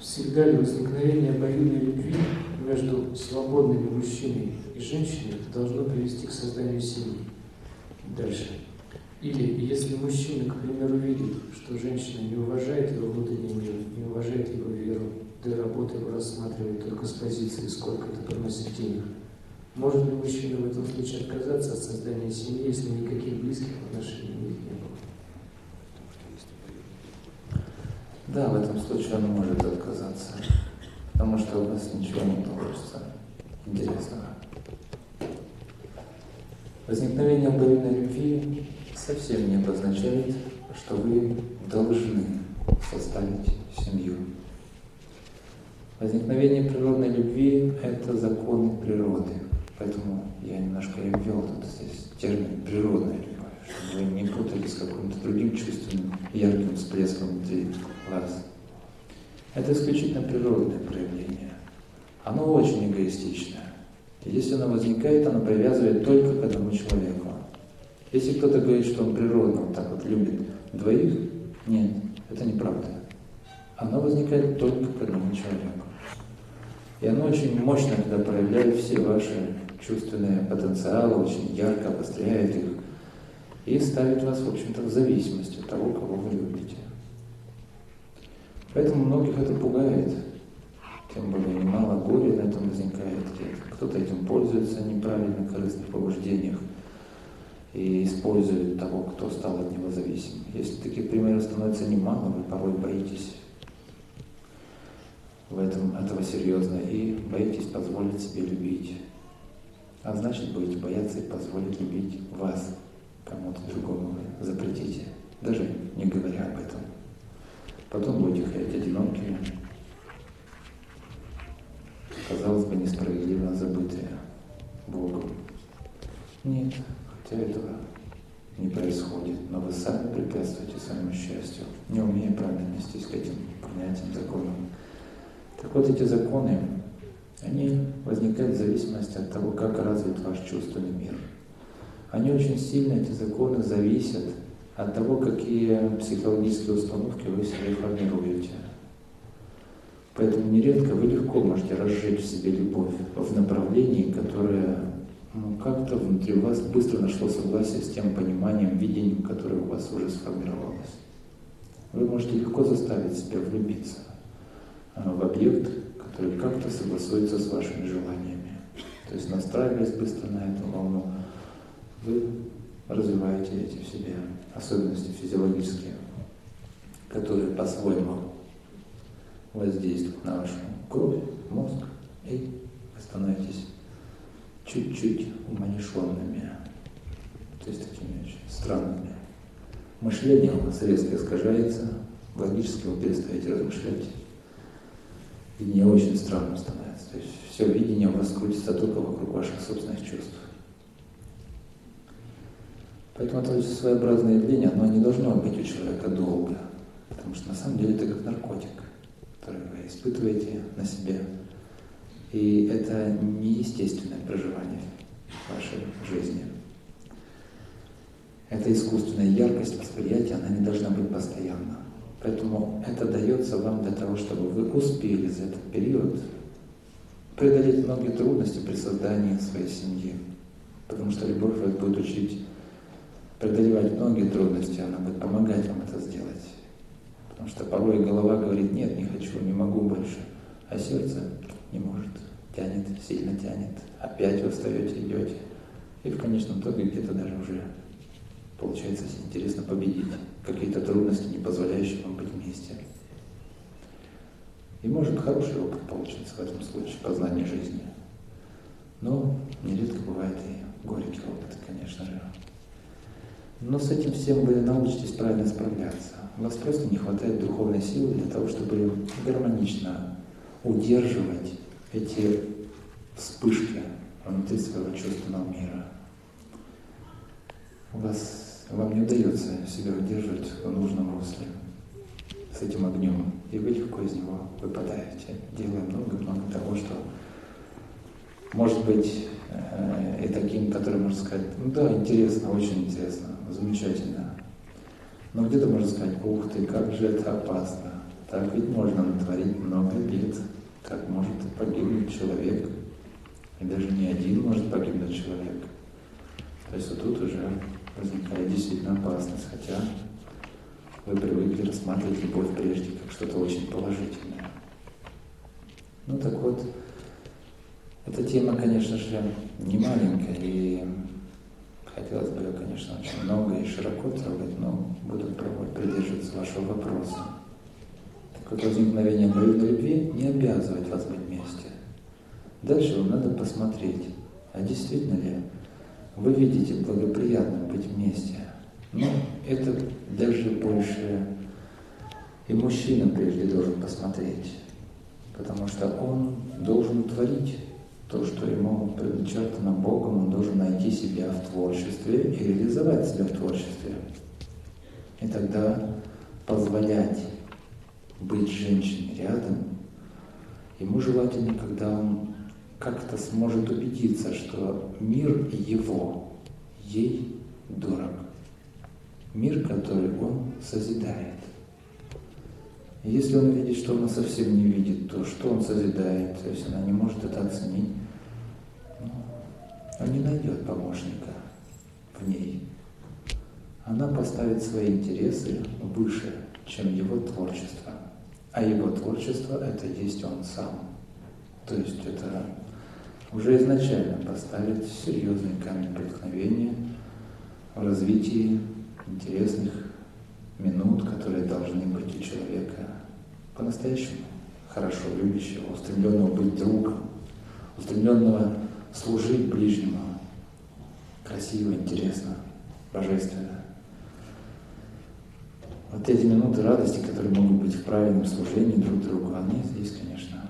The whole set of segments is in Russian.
всегда ли возникновение обоюдной любви между свободными мужчиной и женщиной должно привести к созданию семьи? Дальше. Или если мужчина, к примеру, видит, что женщина не уважает его внутренний мир, не уважает его веру, да и работу его рассматривает только с позиции, сколько это приносит денег, может ли мужчина в этом случае отказаться от создания семьи, если никаких близких отношений у них не было? Да, в этом случае он может отказаться, потому что у вас ничего не получится интересного. Возникновение обоюдной любви совсем не обозначает, что вы должны составить семью. Возникновение природной любви – это законы природы. Поэтому я немножко ввел тут здесь термин «природная любовь», вы не путали с каким-то другим чувственным ярким всплеском внутри вас. Это исключительно природное проявление. Оно очень эгоистичное. И если оно возникает, оно привязывает только к одному человеку. Если кто-то говорит, что он природно вот так вот любит двоих, нет, это неправда. Оно возникает только к одному человеку. И оно очень мощно, когда проявляет все ваши чувственные потенциалы, очень ярко обостряет их и ставит вас, в общем-то, в зависимость от того, кого вы любите. Поэтому многих это пугает. Тем более немало горя на этом возникает. Кто-то этим пользуется неправильно, в корыстных побуждениях и использует того, кто стал от него зависим. Если таких примеров становится немало, вы порой боитесь в этом этого серьезно и боитесь позволить себе любить. А значит, будете бояться и позволить любить вас кому-то другому запретите, даже не говоря об этом. Потом будете ходить одинокими, казалось бы, несправедливо забытые Богом. Нет, хотя этого не происходит, но вы сами препятствуете своему счастью, не умея правильно нестись к этим понятиям, законам. Так вот, эти законы, они возникают в зависимости от того, как развит ваш чувственный мир. Они очень сильно, эти законы, зависят от того, какие психологические установки вы себе формируете. Поэтому нередко вы легко можете разжечь в себе любовь в направлении, которое ну, как-то внутри вас быстро нашло согласие с тем пониманием, видением, которое у вас уже сформировалось. Вы можете легко заставить себя влюбиться а, в объект, который как-то согласуется с вашими желаниями. То есть настраиваясь быстро на эту волну, вы развиваете эти в себе особенности физиологические, которые по-своему воздействуют на вашу кровь, мозг, и вы становитесь чуть-чуть умалишенными, то есть такими очень странными. Мышление у вас резко искажается, логически вы перестаете размышлять, и не очень странным становится. То есть все видение у вас крутится только вокруг ваших собственных чувств. Поэтому это очень своеобразное явление, оно не должно быть у человека долго. Потому что на самом деле это как наркотик, который вы испытываете на себе. И это неестественное проживание вашей жизни. Это искусственная яркость восприятия, она не должна быть постоянна. Поэтому это дается вам для того, чтобы вы успели за этот период преодолеть многие трудности при создании своей семьи. Потому что любовь вас будет учить преодолевать многие трудности, она будет помогать вам это сделать. Потому что порой голова говорит, нет, не хочу, не могу больше, а сердце не может, тянет, сильно тянет. Опять вы встаете, идете. И в конечном итоге где-то даже уже получается интересно победить какие-то трудности, не позволяющие вам быть вместе. И может хороший опыт получится в этом случае, познание жизни. Но нередко бывает и горький опыт, конечно же. Но с этим всем вы научитесь правильно справляться. У вас просто не хватает духовной силы для того, чтобы гармонично удерживать эти вспышки внутри своего чувственного мира. У вас, вам не удается себя удерживать в нужном русле с этим огнем, и вы легко из него выпадаете, делая много-много того, что может быть э, и таким, который может сказать, ну да, интересно, очень интересно, замечательно. Но где-то можно сказать, ух ты, как же это опасно. Так ведь можно натворить много бед, как может погибнуть человек. И даже не один может погибнуть человек. То есть вот тут уже возникает действительно опасность, хотя вы привыкли рассматривать любовь прежде как что-то очень положительное. Ну так вот, эта тема, конечно же, не маленькая, и хотелось бы конечно, очень много и широко трогать, но буду пробовать придерживаться вашего вопроса. Так вот, возникновение взаимной любви не обязывает вас быть вместе. Дальше вам надо посмотреть, а действительно ли вы видите благоприятно быть вместе. Но это даже больше и мужчина прежде должен посмотреть, потому что он должен творить то, что ему предначертано Богом, он должен найти себя в творчестве и реализовать себя в творчестве. И тогда позволять быть женщине рядом, ему желательно, когда он как-то сможет убедиться, что мир его ей дорог. Мир, который он созидает. Если он видит, что она совсем не видит то, что он созидает, то есть она не может это оценить, ну, он не найдет помощника в ней. Она поставит свои интересы выше, чем его творчество. А его творчество – это есть он сам. То есть это уже изначально поставит серьезный камень преткновения в развитии интересных минут, которые должны быть у человека по-настоящему хорошо любящего, устремленного быть другом, устремленного служить ближнему, красиво, интересно, божественно. Вот эти минуты радости, которые могут быть в правильном служении друг другу, они здесь, конечно,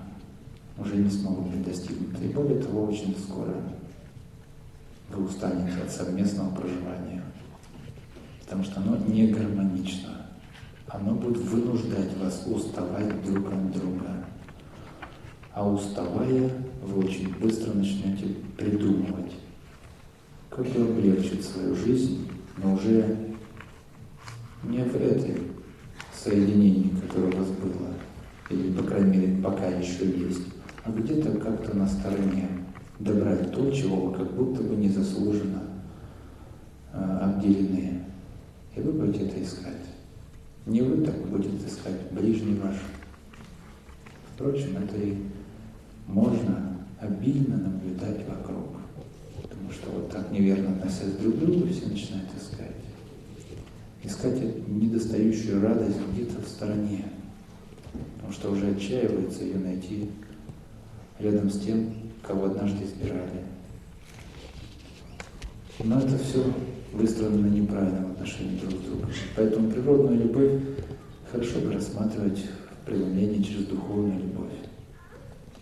уже не смогут быть достигнуты. И более того, очень скоро вы устанете от совместного проживания, потому что оно не гармонично. Оно будет вынуждать вас уставать друг от друга. А уставая, вы очень быстро начнете придумывать, как бы облегчить свою жизнь, но уже не в этой соединении, которое у вас было, или, по крайней мере, пока еще есть, а где-то как-то на стороне добрать то, чего вы как будто бы незаслуженно э, обделены. И вы будете это искать. Не вы так будете искать, ближний ваш. Впрочем, это и можно обильно наблюдать вокруг. Потому что вот так неверно относясь друг к другу, все начинают искать. Искать недостающую радость где-то в стороне. Потому что уже отчаивается ее найти рядом с тем, кого однажды избирали. Но это все выстроено на неправильном отношении друг к другу. Поэтому природную любовь хорошо бы рассматривать в преломлении через духовную любовь.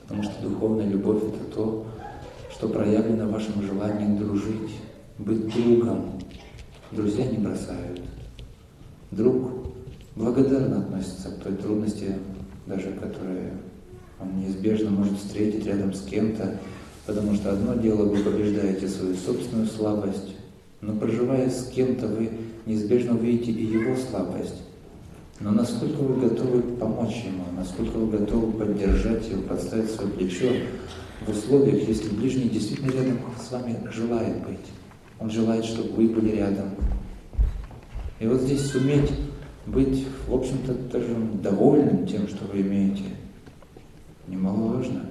Потому что духовная любовь – это то, что проявлено в вашем желании дружить, быть другом. Друзья не бросают. Друг благодарно относится к той трудности, даже которая он неизбежно может встретить рядом с кем-то, потому что одно дело вы побеждаете свою собственную слабость, но проживая с кем-то, вы неизбежно увидите и его слабость. Но насколько вы готовы помочь ему, насколько вы готовы поддержать его, подставить свое плечо в условиях, если ближний действительно рядом с вами желает быть. Он желает, чтобы вы были рядом. И вот здесь суметь быть, в общем-то, даже довольным тем, что вы имеете – немаловажно.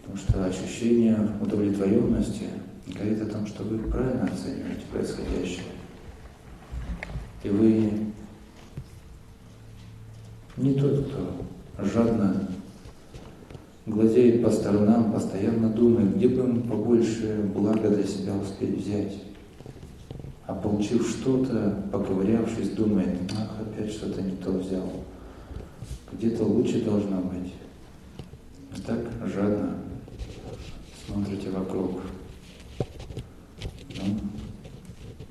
Потому что ощущение удовлетворенности говорит о том, что вы правильно оцениваете происходящее. И вы не тот, кто жадно глазеет по сторонам, постоянно думает, где бы ему побольше блага для себя успеть взять. А получив что-то, поковырявшись, думает, ах, опять что-то не то взял где-то лучше должно быть. А так жадно смотрите вокруг. Ну,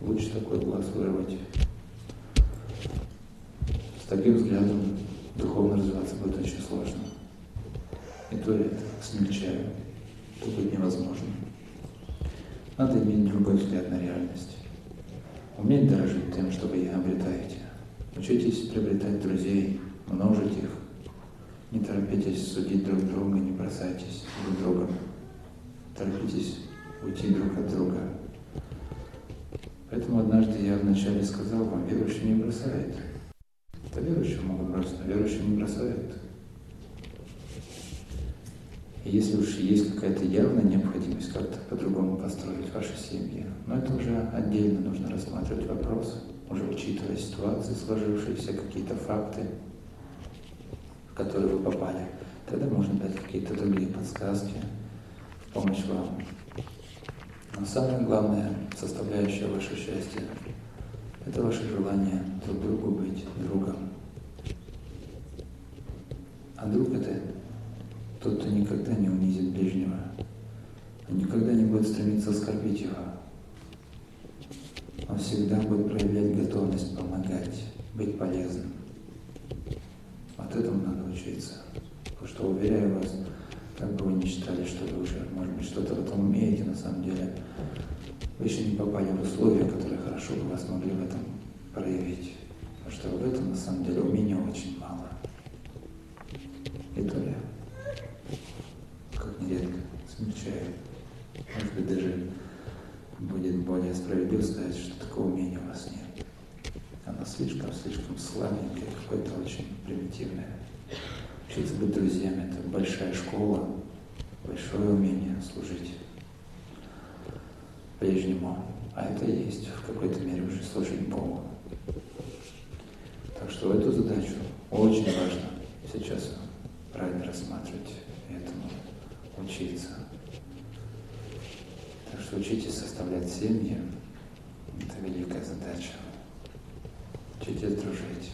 лучше такой глаз вырвать. С таким взглядом духовно развиваться будет очень сложно. И то я смягчаю. То будет невозможно. Надо иметь другой взгляд на реальность. Уметь дорожить тем, что вы обретаете. Учитесь приобретать друзей, множить их. Не торопитесь судить друг друга, не бросайтесь друг другом. Торопитесь уйти друг от друга. Поэтому однажды я вначале сказал вам, верующий не бросает. Это верующие могут бросить, но верующие не бросают. И если уж есть какая-то явная необходимость как-то по-другому построить ваши семьи, но это уже отдельно нужно рассматривать вопрос, уже учитывая ситуации, сложившиеся, какие-то факты, в которые вы попали. Тогда можно дать какие-то другие подсказки в помощь вам. Но самое главное, составляющая вашего счастья, это ваше желание друг другу быть другом. А друг это тот, кто никогда не унизит ближнего, никогда не будет стремиться оскорбить его. Он всегда будет проявлять готовность помогать, быть полезным. Вот этому надо учиться. Потому что, уверяю вас, как бы вы ни считали, что вы уже, может быть, что-то в этом умеете, на самом деле, вы еще не попали в условия, которые хорошо бы вас могли в этом проявить. Потому что в этом, на самом деле, умения очень мало. И то я как нередко смягчаю. Может быть, даже будет более справедливо сказать, что такого умения у вас нет. Оно слишком-слишком слабенькое, какое-то очень примитивное. Учиться быть друзьями – это большая школа, большое умение служить прежнему. А это есть в какой-то мере уже служить Богу. Так что эту задачу очень важно сейчас правильно рассматривать этому учиться. Так что учитесь составлять семьи. Это великая задача. Учитесь дружить.